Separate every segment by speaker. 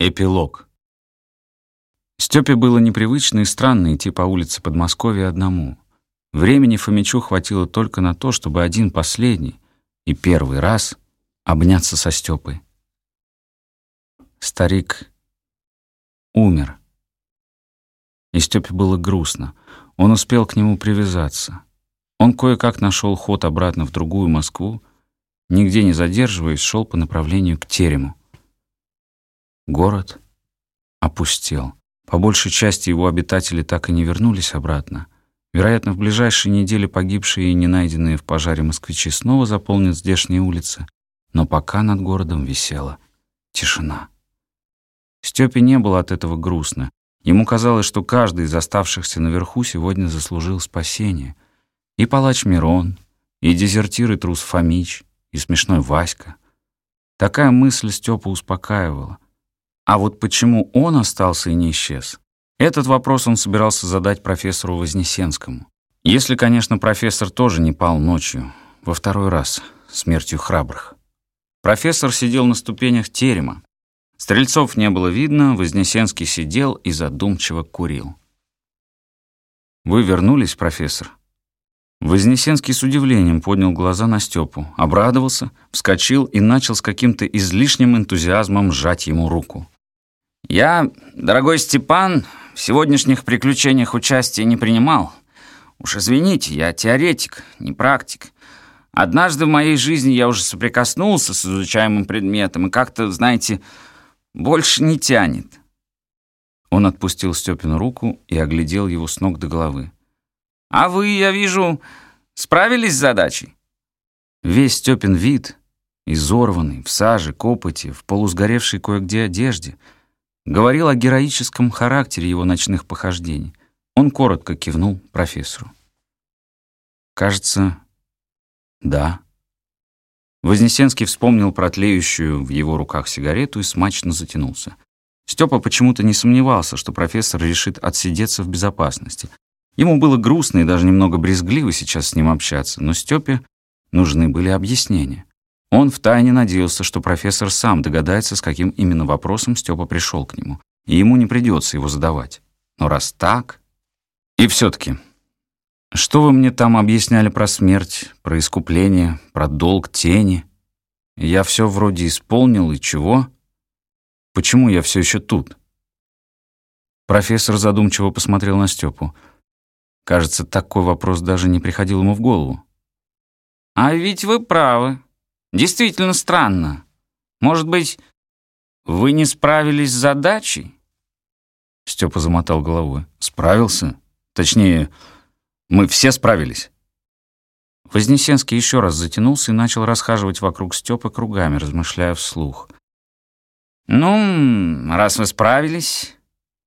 Speaker 1: Эпилог. Степе было непривычно и странно идти по улице Подмосковья одному. Времени Фомичу хватило только на то, чтобы один последний и первый раз обняться со Степой. Старик умер. И Степе было грустно. Он успел к нему привязаться. Он кое-как нашел ход обратно в другую Москву, нигде не задерживаясь, шел по направлению к терему. Город опустел. По большей части его обитатели так и не вернулись обратно. Вероятно, в ближайшие недели погибшие и не найденные в пожаре москвичи снова заполнят здешние улицы, но пока над городом висела тишина. Степе не было от этого грустно. Ему казалось, что каждый из оставшихся наверху сегодня заслужил спасение. И палач Мирон, и дезертир и трус Фомич, и смешной Васька. Такая мысль Степу успокаивала — а вот почему он остался и не исчез? Этот вопрос он собирался задать профессору Вознесенскому. Если, конечно, профессор тоже не пал ночью, во второй раз, смертью храбрых. Профессор сидел на ступенях терема. Стрельцов не было видно, Вознесенский сидел и задумчиво курил. «Вы вернулись, профессор?» Вознесенский с удивлением поднял глаза на Степу, обрадовался, вскочил и начал с каким-то излишним энтузиазмом сжать ему руку. Я, дорогой Степан, в сегодняшних приключениях участия не принимал. Уж извините, я теоретик, не практик. Однажды в моей жизни я уже соприкоснулся с изучаемым предметом, и как-то, знаете, больше не тянет. Он отпустил Степину руку и оглядел его с ног до головы. «А вы, я вижу, справились с задачей?» Весь Степин вид, изорванный, в саже, копоти, в полусгоревшей кое-где одежде — говорил о героическом характере его ночных похождений. Он коротко кивнул профессору. «Кажется, да». Вознесенский вспомнил про тлеющую в его руках сигарету и смачно затянулся. Степа почему-то не сомневался, что профессор решит отсидеться в безопасности. Ему было грустно и даже немного брезгливо сейчас с ним общаться, но Степе нужны были объяснения. Он втайне надеялся, что профессор сам догадается, с каким именно вопросом Степа пришел к нему, и ему не придется его задавать. Но раз так... И все-таки, что вы мне там объясняли про смерть, про искупление, про долг тени? Я все вроде исполнил, и чего? Почему я все еще тут? Профессор задумчиво посмотрел на Степу. Кажется, такой вопрос даже не приходил ему в голову. «А ведь вы правы», Действительно странно. Может быть, вы не справились с задачей? Степа замотал головой. Справился? Точнее, мы все справились. Вознесенский еще раз затянулся и начал расхаживать вокруг Степы кругами, размышляя вслух. «Ну, раз вы справились,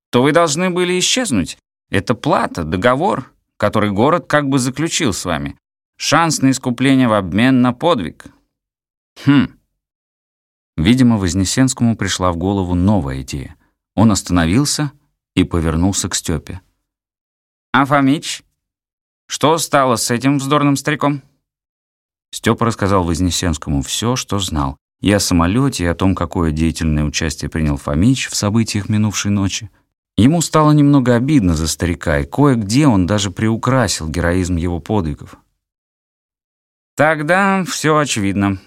Speaker 1: то вы должны были исчезнуть. Это плата, договор, который город как бы заключил с вами. Шанс на искупление в обмен на подвиг. Хм. Видимо, Вознесенскому пришла в голову новая идея. Он остановился и повернулся к Степе. «А? Что стало с этим вздорным стариком?» Степа рассказал Вознесенскому все, что знал. И о самолете, и о том, какое деятельное участие принял Фомич в событиях минувшей ночи. Ему стало немного обидно за старика, и кое-где он даже приукрасил героизм его подвигов. «Тогда все очевидно»,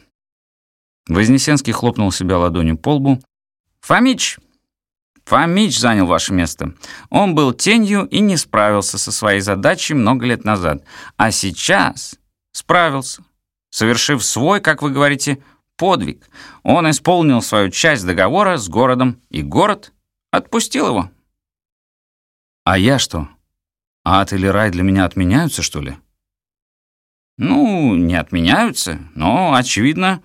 Speaker 1: Вознесенский хлопнул себя ладонью по лбу. «Фомич! Фомич занял ваше место. Он был тенью и не справился со своей задачей много лет назад. А сейчас справился, совершив свой, как вы говорите, подвиг. Он исполнил свою часть договора с городом, и город отпустил его». «А я что? Ад или рай для меня отменяются, что ли?» «Ну, не отменяются, но, очевидно,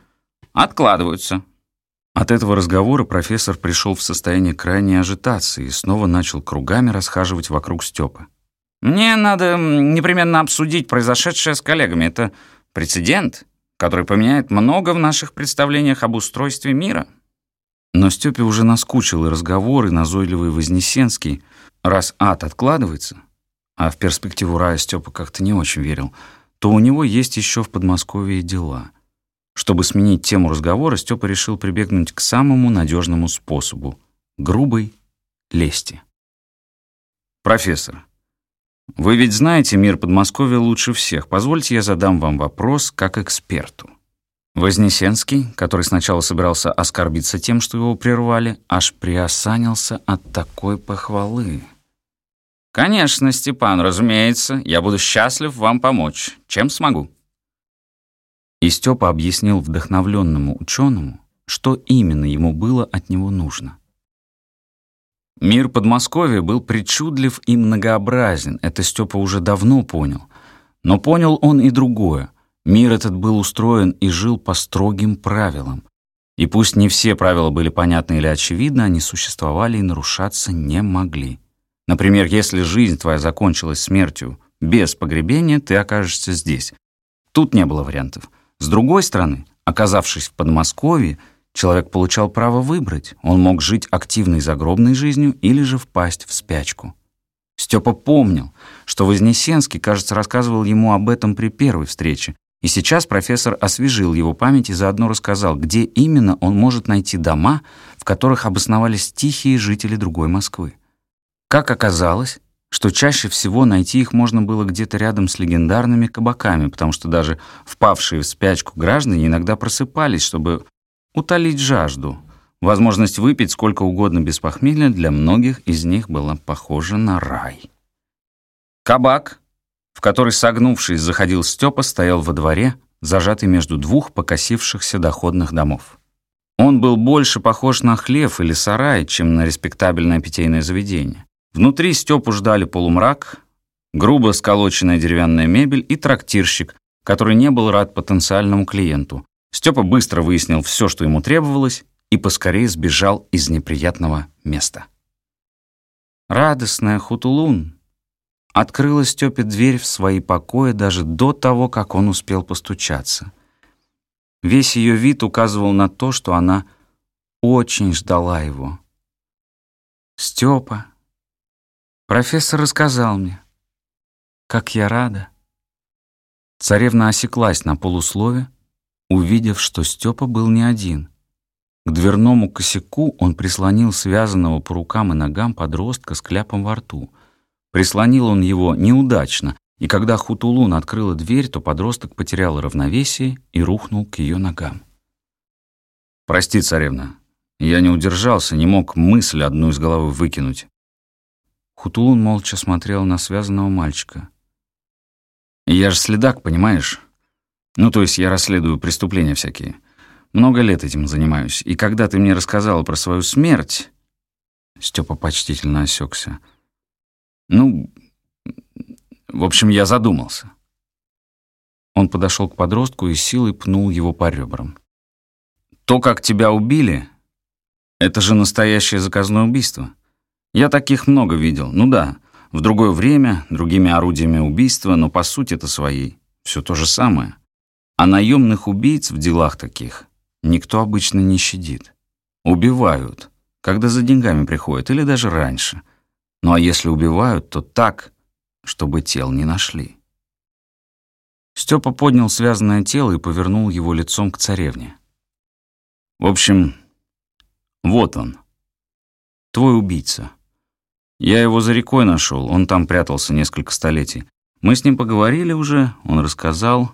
Speaker 1: Откладываются». От этого разговора профессор пришел в состояние крайней ажитации и снова начал кругами расхаживать вокруг Степы. «Мне надо непременно обсудить произошедшее с коллегами. Это прецедент, который поменяет много в наших представлениях об устройстве мира». Но Степе уже наскучил и разговор, и назойливый Вознесенский. Раз ад откладывается, а в перспективу рая Степа как-то не очень верил, то у него есть еще в Подмосковье дела — чтобы сменить тему разговора, Степа решил прибегнуть к самому надежному способу — грубой лести. «Профессор, вы ведь знаете мир Подмосковья лучше всех. Позвольте я задам вам вопрос как эксперту». Вознесенский, который сначала собирался оскорбиться тем, что его прервали, аж приосанился от такой похвалы. «Конечно, Степан, разумеется, я буду счастлив вам помочь, чем смогу». И Степа объяснил вдохновленному ученому, что именно ему было от него нужно. Мир Подмосковья был причудлив и многообразен, это Степа уже давно понял. Но понял он и другое. Мир этот был устроен и жил по строгим правилам. И пусть не все правила были понятны или очевидны, они существовали и нарушаться не могли. Например, если жизнь твоя закончилась смертью без погребения, ты окажешься здесь. Тут не было вариантов. С другой стороны, оказавшись в Подмосковье, человек получал право выбрать. Он мог жить активной загробной жизнью или же впасть в спячку. Степа помнил, что Вознесенский, кажется, рассказывал ему об этом при первой встрече, и сейчас профессор освежил его память и заодно рассказал, где именно он может найти дома, в которых обосновались тихие жители другой Москвы. Как оказалось, что чаще всего найти их можно было где-то рядом с легендарными кабаками, потому что даже впавшие в спячку граждане иногда просыпались, чтобы утолить жажду. Возможность выпить сколько угодно без похмелья для многих из них была похожа на рай. Кабак, в который, согнувшись, заходил Степа, стоял во дворе, зажатый между двух покосившихся доходных домов. Он был больше похож на хлев или сарай, чем на респектабельное питейное заведение. Внутри Степу ждали полумрак, грубо сколоченная деревянная мебель и трактирщик, который не был рад потенциальному клиенту. Степа быстро выяснил все, что ему требовалось, и поскорее сбежал из неприятного места. Радостная Хутулун открыла Степе дверь в свои покои даже до того, как он успел постучаться. Весь ее вид указывал на то, что она очень ждала его. «Степа, Профессор рассказал мне. Как я рада. Царевна осеклась на полуслове, увидев, что Степа был не один. К дверному косяку он прислонил связанного по рукам и ногам подростка с кляпом во рту. Прислонил он его неудачно, и когда Хутулун открыла дверь, то подросток потерял равновесие и рухнул к ее ногам. «Прости, царевна, я не удержался, не мог мысль одну из головы выкинуть. Хутулун молча смотрел на связанного мальчика. «Я же следак, понимаешь? Ну, то есть я расследую преступления всякие. Много лет этим занимаюсь. И когда ты мне рассказала про свою смерть...» Степа почтительно осекся. «Ну, в общем, я задумался». Он подошел к подростку и силой пнул его по ребрам. «То, как тебя убили, это же настоящее заказное убийство. Я таких много видел. Ну да, в другое время, другими орудиями убийства, но по сути это своей. Все то же самое. А наемных убийц в делах таких никто обычно не щадит. Убивают, когда за деньгами приходят, или даже раньше. Ну а если убивают, то так, чтобы тел не нашли. Степа поднял связанное тело и повернул его лицом к царевне. В общем, вот он, твой убийца. Я его за рекой нашел, он там прятался несколько столетий. Мы с ним поговорили уже, он рассказал.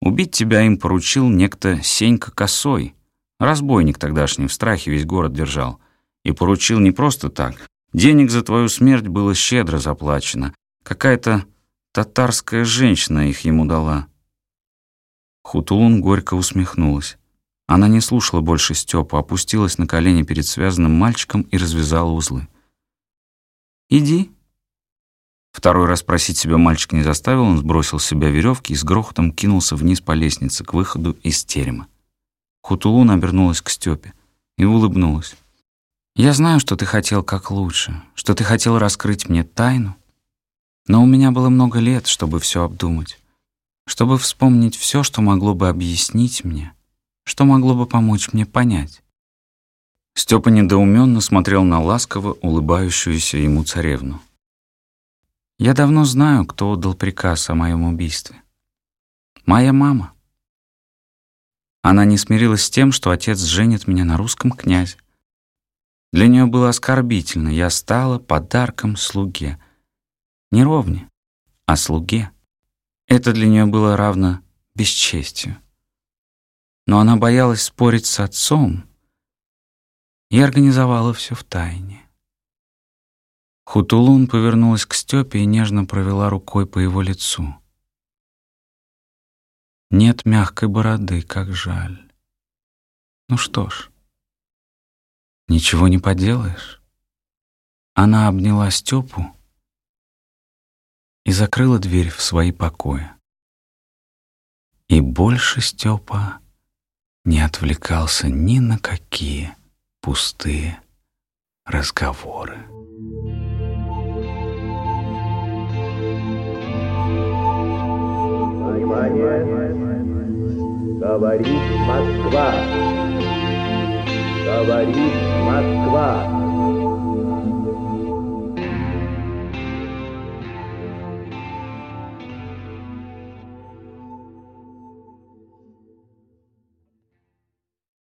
Speaker 1: Убить тебя им поручил некто Сенька Косой. Разбойник тогдашний, в страхе весь город держал. И поручил не просто так. Денег за твою смерть было щедро заплачено. Какая-то татарская женщина их ему дала. Хутулун горько усмехнулась. Она не слушала больше Степу, опустилась на колени перед связанным мальчиком и развязала узлы. «Иди». Второй раз просить себя мальчик не заставил, он сбросил с себя веревки и с грохотом кинулся вниз по лестнице к выходу из терема. Хутулун обернулась к Степе и улыбнулась. «Я знаю, что ты хотел как лучше, что ты хотел раскрыть мне тайну, но у меня было много лет, чтобы все обдумать, чтобы вспомнить все, что могло бы объяснить мне, что могло бы помочь мне понять. Степа недоуменно смотрел на ласково улыбающуюся ему царевну. «Я давно знаю, кто отдал приказ о моем убийстве. Моя мама. Она не смирилась с тем, что отец женит меня на русском князе. Для нее было оскорбительно. Я стала подарком слуге. Не ровне, а слуге. Это для нее было равно бесчестию. Но она боялась спорить с отцом и организовала все в тайне. Хутулун повернулась к Степе и нежно провела рукой по его лицу. Нет мягкой бороды, как жаль. Ну что ж, ничего не поделаешь. Она обняла Степу и закрыла дверь в свои покои. И больше Степа не отвлекался ни на какие пустые разговоры.
Speaker 2: Внимание! Говорит Москва! Говорит Москва!